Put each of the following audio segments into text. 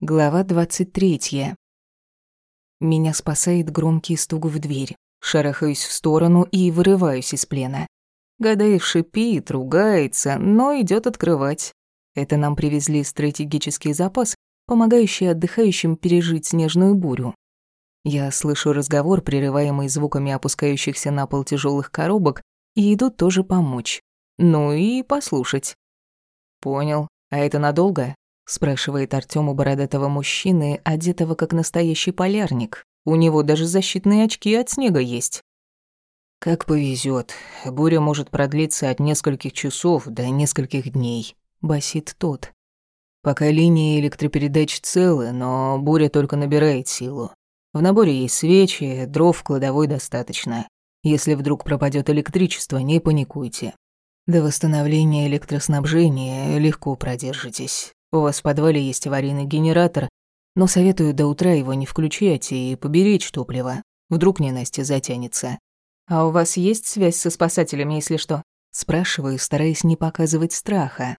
Глава 23. Меня спасает громкий стук в дверь. Шарахаюсь в сторону и вырываюсь из плена. Гадаев шипит, ругается, но идет открывать. Это нам привезли стратегический запас, помогающий отдыхающим пережить снежную бурю. Я слышу разговор, прерываемый звуками опускающихся на пол тяжелых коробок, и иду тоже помочь. Ну и послушать. Понял. А это надолго? Спрашивает Артём у бородатого мужчины, одетого как настоящий полярник. У него даже защитные очки от снега есть. Как повезет, буря может продлиться от нескольких часов до нескольких дней, басит тот. Пока линии электропередач целы, но буря только набирает силу. В наборе есть свечи, дров в кладовой достаточно. Если вдруг пропадет электричество, не паникуйте. До восстановления электроснабжения легко продержитесь. У вас в подвале есть аварийный генератор, но советую до утра его не включать и поберечь топливо. Вдруг ненастье затянется. А у вас есть связь со спасателями, если что? Спрашиваю, стараясь не показывать страха.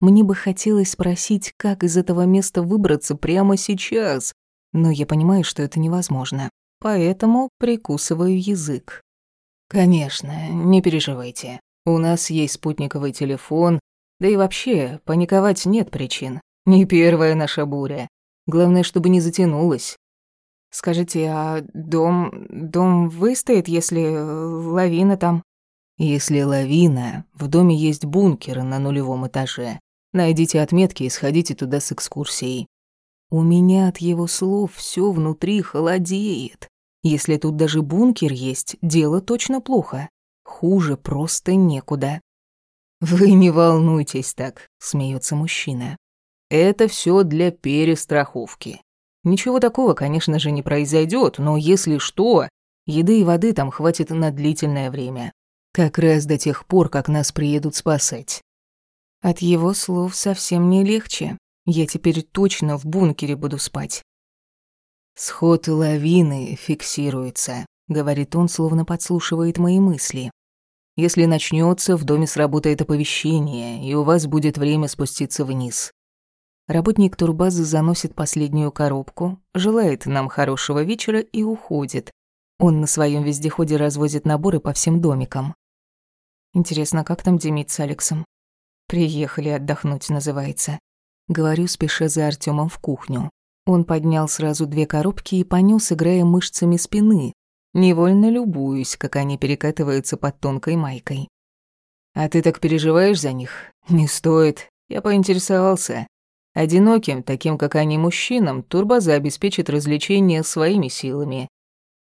Мне бы хотелось спросить, как из этого места выбраться прямо сейчас, но я понимаю, что это невозможно. Поэтому прикусываю язык. Конечно, не переживайте. У нас есть спутниковый телефон, да и вообще, паниковать нет причин. Не первая наша буря. Главное, чтобы не затянулась. Скажите, а дом... дом выстоит, если лавина там? Если лавина, в доме есть бункер на нулевом этаже. Найдите отметки и сходите туда с экскурсией. У меня от его слов все внутри холодеет. Если тут даже бункер есть, дело точно плохо. Хуже просто некуда. «Вы не волнуйтесь так», — смеется мужчина. «Это все для перестраховки. Ничего такого, конечно же, не произойдет, но если что, еды и воды там хватит на длительное время. Как раз до тех пор, как нас приедут спасать». От его слов совсем не легче. Я теперь точно в бункере буду спать. «Сход лавины фиксируется», — говорит он, словно подслушивает мои мысли. Если начнется, в доме сработает оповещение, и у вас будет время спуститься вниз. Работник турбазы заносит последнюю коробку, желает нам хорошего вечера и уходит. Он на своем вездеходе развозит наборы по всем домикам. Интересно, как там Демид с Алексом? Приехали отдохнуть, называется. Говорю, спеша за Артемом в кухню. Он поднял сразу две коробки и понёс, играя мышцами спины, Невольно любуюсь, как они перекатываются под тонкой майкой. «А ты так переживаешь за них? Не стоит. Я поинтересовался. Одиноким, таким как они мужчинам, турбаза обеспечит развлечение своими силами.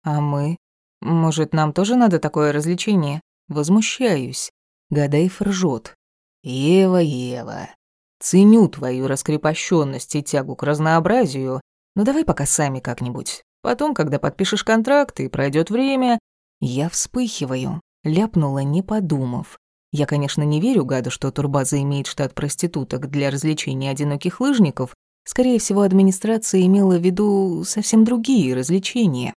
А мы? Может, нам тоже надо такое развлечение? Возмущаюсь. Гадаев ржет. Ева, Ева, ценю твою раскрепощенность и тягу к разнообразию, но давай пока сами как-нибудь. Потом, когда подпишешь контракт и пройдет время, я вспыхиваю, ляпнула, не подумав. Я, конечно, не верю гаду, что турбаза имеет штат проституток для развлечения одиноких лыжников. Скорее всего, администрация имела в виду совсем другие развлечения.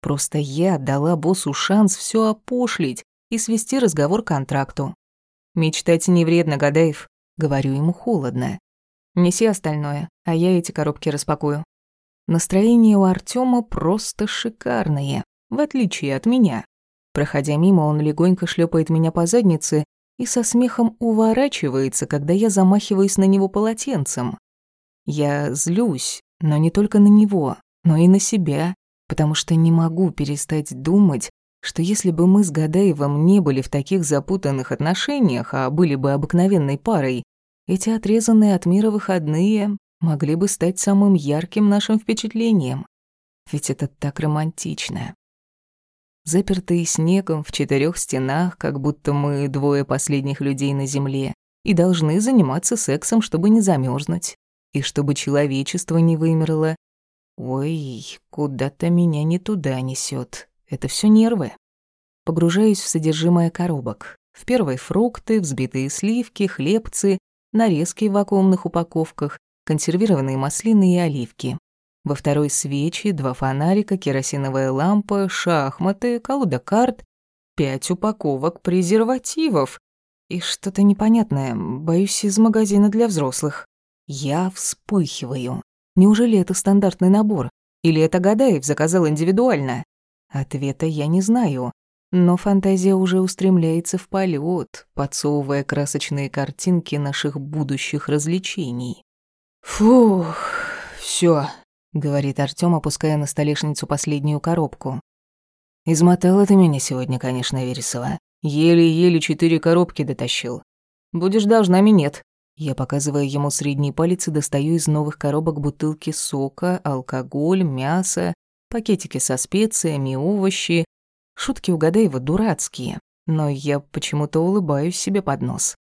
Просто я дала боссу шанс все опошлить и свести разговор к контракту. «Мечтать не вредно, Гадаев», — говорю ему холодно. «Неси остальное, а я эти коробки распакую». Настроение у Артема просто шикарное, в отличие от меня. Проходя мимо, он легонько шлепает меня по заднице и со смехом уворачивается, когда я замахиваюсь на него полотенцем. Я злюсь, но не только на него, но и на себя, потому что не могу перестать думать, что если бы мы с Гадаевым не были в таких запутанных отношениях, а были бы обыкновенной парой, эти отрезанные от мира выходные могли бы стать самым ярким нашим впечатлением. Ведь это так романтично. Запертые снегом в четырех стенах, как будто мы двое последних людей на земле, и должны заниматься сексом, чтобы не замерзнуть, и чтобы человечество не вымерло. Ой, куда-то меня не туда несет. Это все нервы. Погружаюсь в содержимое коробок. В первой фрукты, взбитые сливки, хлебцы, нарезки в вакуумных упаковках, консервированные маслины и оливки. Во второй свечи, два фонарика, керосиновая лампа, шахматы, колода карт, пять упаковок презервативов. И что-то непонятное, боюсь, из магазина для взрослых. Я вспыхиваю. Неужели это стандартный набор? Или это Гадаев заказал индивидуально? Ответа я не знаю. Но фантазия уже устремляется в полет, подсовывая красочные картинки наших будущих развлечений. «Фух, все, говорит Артём, опуская на столешницу последнюю коробку. «Измотала ты меня сегодня, конечно, Вересова. Еле-еле четыре коробки дотащил. Будешь должна минет». Я показываю ему средний палец и достаю из новых коробок бутылки сока, алкоголь, мясо, пакетики со специями, овощи. Шутки у Гадаева дурацкие, но я почему-то улыбаюсь себе под нос.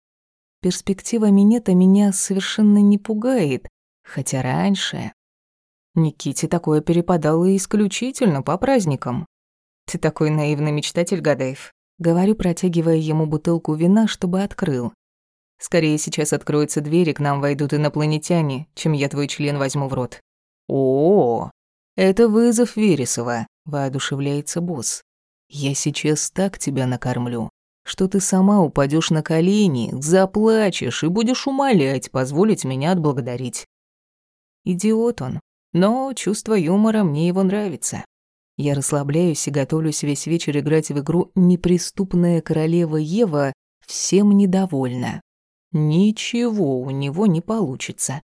Перспектива минета меня совершенно не пугает, хотя раньше... Никите такое перепадало исключительно по праздникам. «Ты такой наивный мечтатель, Гадаев», — говорю, протягивая ему бутылку вина, чтобы открыл. Скорее сейчас откроются двери, к нам войдут инопланетяне, чем я твой член возьму в рот. О, это вызов Вересова, воодушевляется босс. Я сейчас так тебя накормлю, что ты сама упадешь на колени, заплачешь и будешь умолять позволить меня отблагодарить. Идиот он, но чувство юмора мне его нравится. Я расслабляюсь и готовлюсь весь вечер играть в игру «Неприступная королева Ева» всем недовольна. Ничего у него не получится.